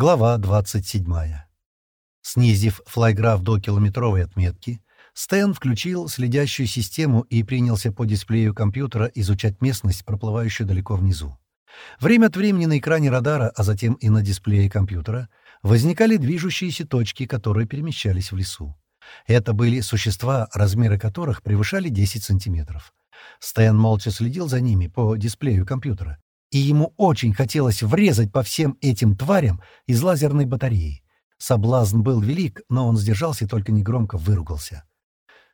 Глава 27. Снизив флайграф до километровой отметки, Стэн включил следящую систему и принялся по дисплею компьютера изучать местность, проплывающую далеко внизу. Время от времени на экране радара, а затем и на дисплее компьютера, возникали движущиеся точки, которые перемещались в лесу. Это были существа, размеры которых превышали 10 сантиметров. Стэн молча следил за ними по дисплею компьютера, и ему очень хотелось врезать по всем этим тварям из лазерной батареи. Соблазн был велик, но он сдержался и только негромко выругался.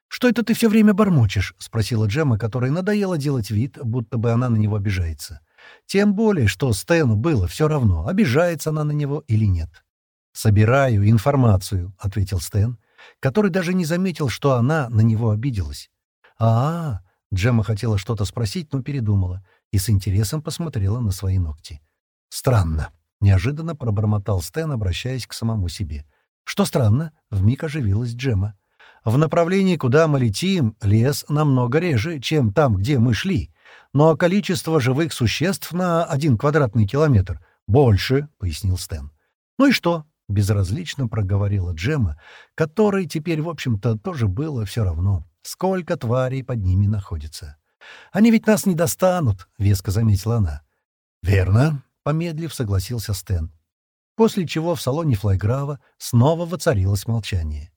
«Что это ты все время бормочешь?» — спросила Джема, которой надоело делать вид, будто бы она на него обижается. Тем более, что Стэну было все равно, обижается она на него или нет. «Собираю информацию», — ответил Стэн, который даже не заметил, что она на него обиделась. «А-а-а!» — Джема хотела что-то спросить, но передумала и с интересом посмотрела на свои ногти. «Странно», — неожиданно пробормотал Стэн, обращаясь к самому себе. «Что странно?» — вмиг оживилась Джема. «В направлении, куда мы летим, лес намного реже, чем там, где мы шли. Но количество живых существ на один квадратный километр больше», — пояснил Стэн. «Ну и что?» — безразлично проговорила Джема, которой теперь, в общем-то, тоже было все равно, сколько тварей под ними находится. «Они ведь нас не достанут», — веско заметила она. «Верно», — помедлив согласился Стэн. После чего в салоне Флайграва снова воцарилось молчание.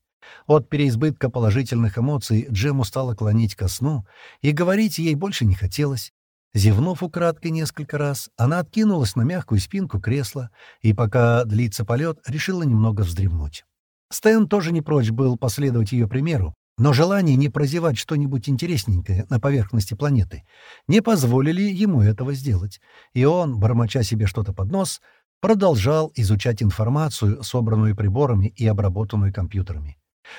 От переизбытка положительных эмоций Джему стало клонить ко сну, и говорить ей больше не хотелось. Зевнув украдкой несколько раз, она откинулась на мягкую спинку кресла и, пока длится полет, решила немного вздремнуть. Стэн тоже не прочь был последовать ее примеру, но желание не прозевать что-нибудь интересненькое на поверхности планеты не позволили ему этого сделать, и он, бормоча себе что-то под нос, продолжал изучать информацию, собранную приборами и обработанную компьютерами.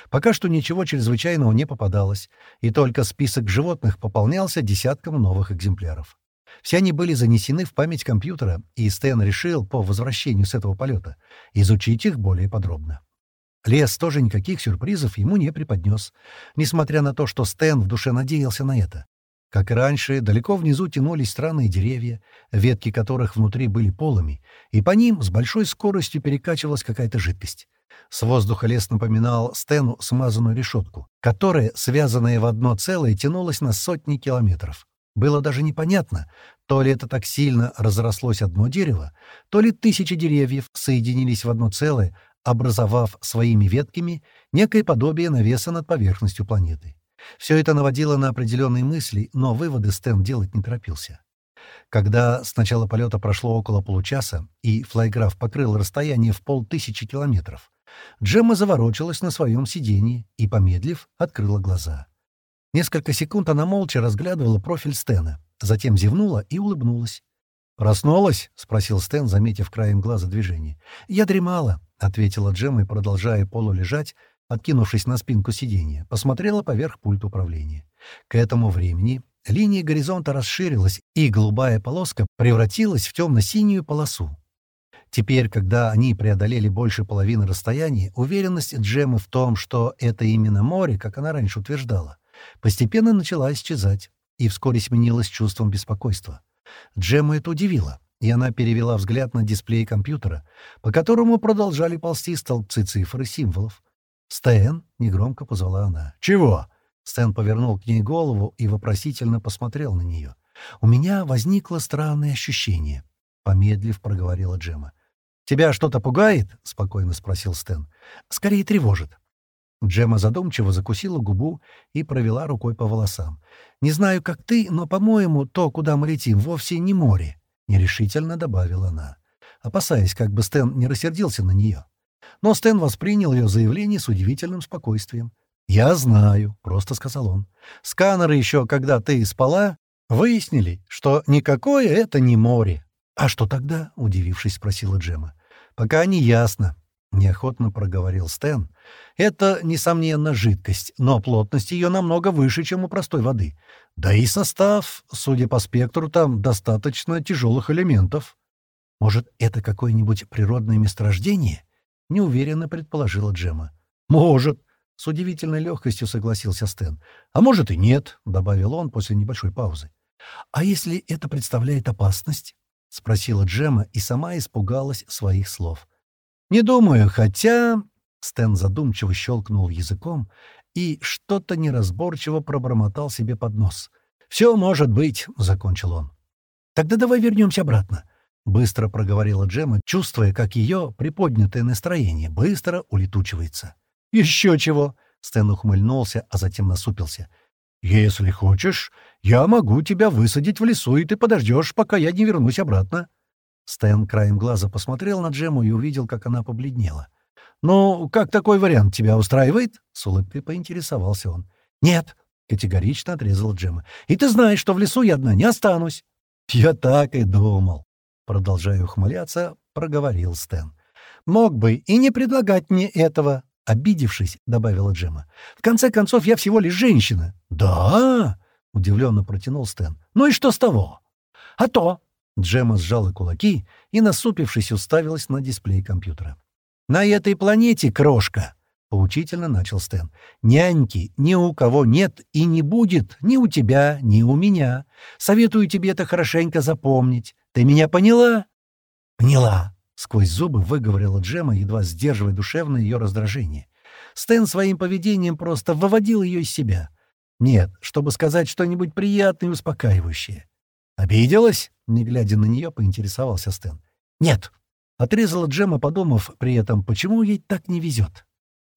Пока что ничего чрезвычайного не попадалось, и только список животных пополнялся десятком новых экземпляров. Все они были занесены в память компьютера, и Стэн решил по возвращению с этого полета изучить их более подробно. Лес тоже никаких сюрпризов ему не преподнес, несмотря на то, что Стэн в душе надеялся на это. Как и раньше, далеко внизу тянулись странные деревья, ветки которых внутри были полыми, и по ним с большой скоростью перекачивалась какая-то жидкость. С воздуха лес напоминал Стэну смазанную решетку, которая, связанная в одно целое, тянулась на сотни километров. Было даже непонятно, то ли это так сильно разрослось одно дерево, то ли тысячи деревьев соединились в одно целое, образовав своими ветками некое подобие навеса над поверхностью планеты. Все это наводило на определенные мысли, но выводы Стэн делать не торопился. Когда с начала полета прошло около получаса, и флайграф покрыл расстояние в полтысячи километров, Джемма заворочилась на своем сиденье и, помедлив, открыла глаза. Несколько секунд она молча разглядывала профиль Стэна, затем зевнула и улыбнулась. «Проснулась?» — спросил Стэн, заметив краем глаза движение. «Я дремала», — ответила Джемма и, продолжая полулежать, откинувшись на спинку сиденья, посмотрела поверх пульта управления. К этому времени линия горизонта расширилась, и голубая полоска превратилась в темно-синюю полосу. Теперь, когда они преодолели больше половины расстояния, уверенность Джеммы в том, что это именно море, как она раньше утверждала, постепенно начала исчезать и вскоре сменилась чувством беспокойства. Джемму это удивило и она перевела взгляд на дисплей компьютера, по которому продолжали ползти столбцы цифр и символов. «Стэн!» — негромко позвала она. «Чего?» Стэн повернул к ней голову и вопросительно посмотрел на нее. «У меня возникло странное ощущение», — помедлив проговорила Джема. «Тебя что-то пугает?» — спокойно спросил Стэн. «Скорее тревожит». Джема задумчиво закусила губу и провела рукой по волосам. «Не знаю, как ты, но, по-моему, то, куда мы летим, вовсе не море нерешительно добавила она, опасаясь, как бы Стэн не рассердился на нее. Но Стэн воспринял ее заявление с удивительным спокойствием. «Я знаю», — просто сказал он. «Сканеры еще, когда ты спала, выяснили, что никакое это не море». «А что тогда?» — удивившись, спросила Джема. «Пока не ясно», — неохотно проговорил Стэн. «Это, несомненно, жидкость, но плотность ее намного выше, чем у простой воды. Да и состав, судя по спектру, там достаточно тяжелых элементов». «Может, это какое-нибудь природное месторождение?» — неуверенно предположила Джема. «Может», — с удивительной легкостью согласился Стэн. «А может и нет», — добавил он после небольшой паузы. «А если это представляет опасность?» — спросила Джема и сама испугалась своих слов. «Не думаю, хотя...» Стэн задумчиво щелкнул языком и что-то неразборчиво пробормотал себе под нос. «Все может быть», — закончил он. «Тогда давай вернемся обратно», — быстро проговорила Джема, чувствуя, как ее приподнятое настроение быстро улетучивается. «Еще чего!» — Стэн ухмыльнулся, а затем насупился. «Если хочешь, я могу тебя высадить в лесу, и ты подождешь, пока я не вернусь обратно». Стэн краем глаза посмотрел на Джему и увидел, как она побледнела. «Ну, как такой вариант тебя устраивает?» — с улыбкой поинтересовался он. «Нет», — категорично отрезала Джема. «И ты знаешь, что в лесу я одна не останусь». «Я так и думал», — продолжая ухмыляться, проговорил Стэн. «Мог бы и не предлагать мне этого», — обидевшись, добавила Джема. «В конце концов, я всего лишь женщина». «Да?» — удивленно протянул Стэн. «Ну и что с того?» «А то!» — Джема сжала кулаки и, насупившись, уставилась на дисплей компьютера. «На этой планете, крошка!» — поучительно начал Стэн. «Няньки ни у кого нет и не будет, ни у тебя, ни у меня. Советую тебе это хорошенько запомнить. Ты меня поняла?» «Поняла!» — сквозь зубы выговорила Джема, едва сдерживая душевное ее раздражение. Стэн своим поведением просто выводил ее из себя. Нет, чтобы сказать что-нибудь приятное и успокаивающее. «Обиделась?» — не глядя на нее, поинтересовался Стэн. «Нет», — отрезала Джема, подумав при этом, почему ей так не везет.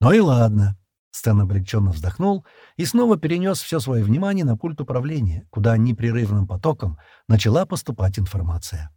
«Ну и ладно». Стэн облегченно вздохнул и снова перенес все свое внимание на пульт управления, куда непрерывным потоком начала поступать информация.